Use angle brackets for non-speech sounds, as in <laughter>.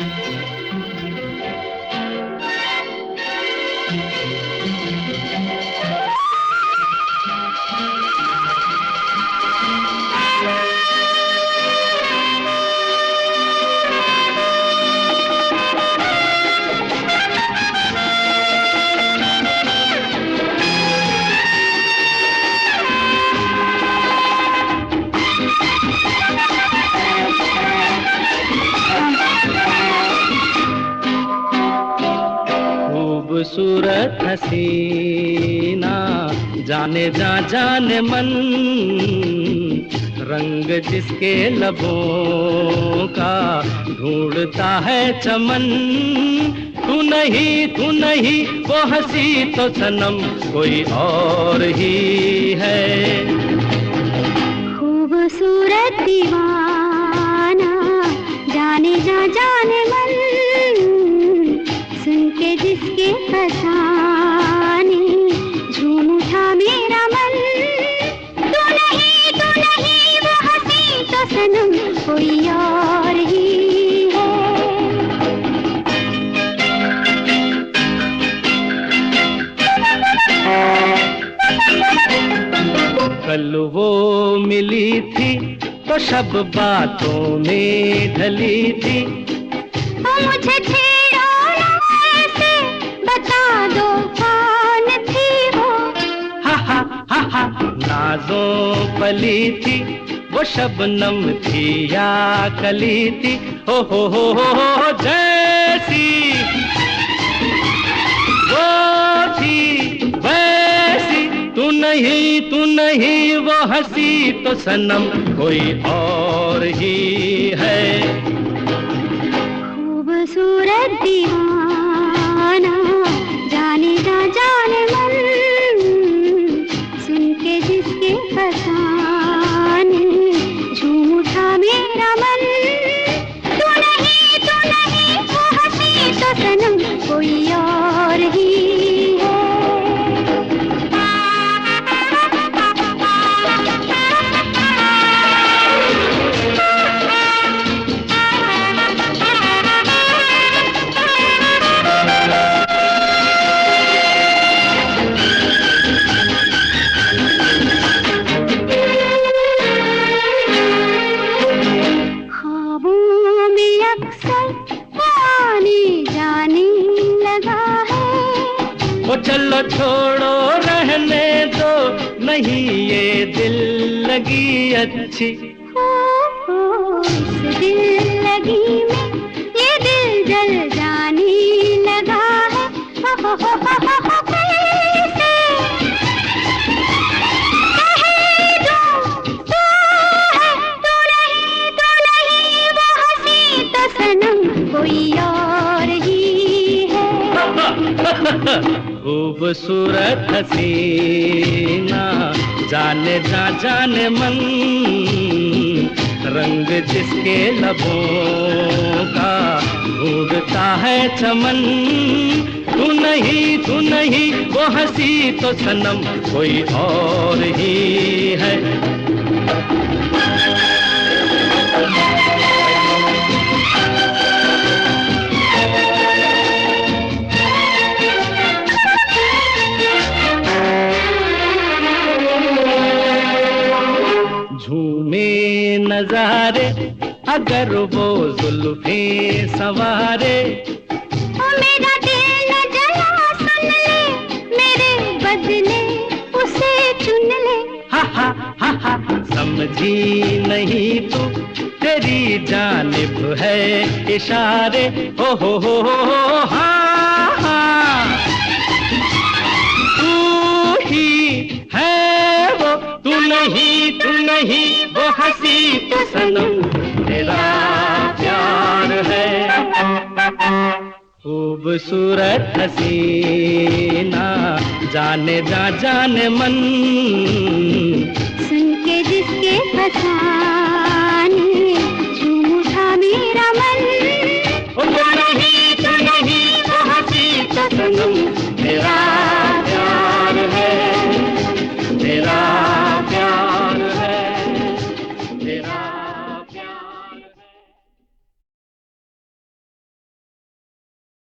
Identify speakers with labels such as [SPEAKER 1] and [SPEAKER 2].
[SPEAKER 1] Thank you. खूबसूरत हसीना। जाने जा जाने मन, रंग जिसके लबों का ढूंढता है चमन। तू नहीं तू नहीं, वो हँसी तो सनम, कोई और ही है।
[SPEAKER 2] खूबसूरत दीवाना, जाने जा जाने मन जिसके फसाने झूम उठा मेरा मन। तू नहीं तू नहीं वो हँसी तो सनम कोई और ही
[SPEAKER 1] कल वो मिली थी तो शब बातों में ढली थी।
[SPEAKER 2] मुझे
[SPEAKER 1] पली थी वो शबनम थी या कली थी हो हो हो हो, हो जैसी। वो थी वैसी तू नहीं तू नहीं वो हँसी तो सनम कोई और ही है।
[SPEAKER 2] खूबसूरत दीवाना वो
[SPEAKER 1] चलो छोड़ो रहने दो। नहीं ये दिल लगी अच्छी।
[SPEAKER 2] ओ, ओ, दिल लगी <laughs>
[SPEAKER 1] खूबसूरत हसीना जाने जा, जाने मन, रंग जिसके लबों का ढूंढता है चमन। तू नहीं तू नहीं, वो हँसी तो सनम, कोई और ही है। नजारे अगर वो जुल्फे सवारे।
[SPEAKER 2] ओ मेरा दिल न जला सुन ले मेरे बदले उसे चुन ले।
[SPEAKER 1] हा हा हा हा समझी नहीं तू तेरी जानिब है इशारे। हो हो हो, हा हा। तू ही है वो तू नहीं तू नहीं वो हँसी तो सनम तेरा प्यार है। खूबसूरत हसीना, जाने जा, जाने मन।
[SPEAKER 2] सुन के जिसके मन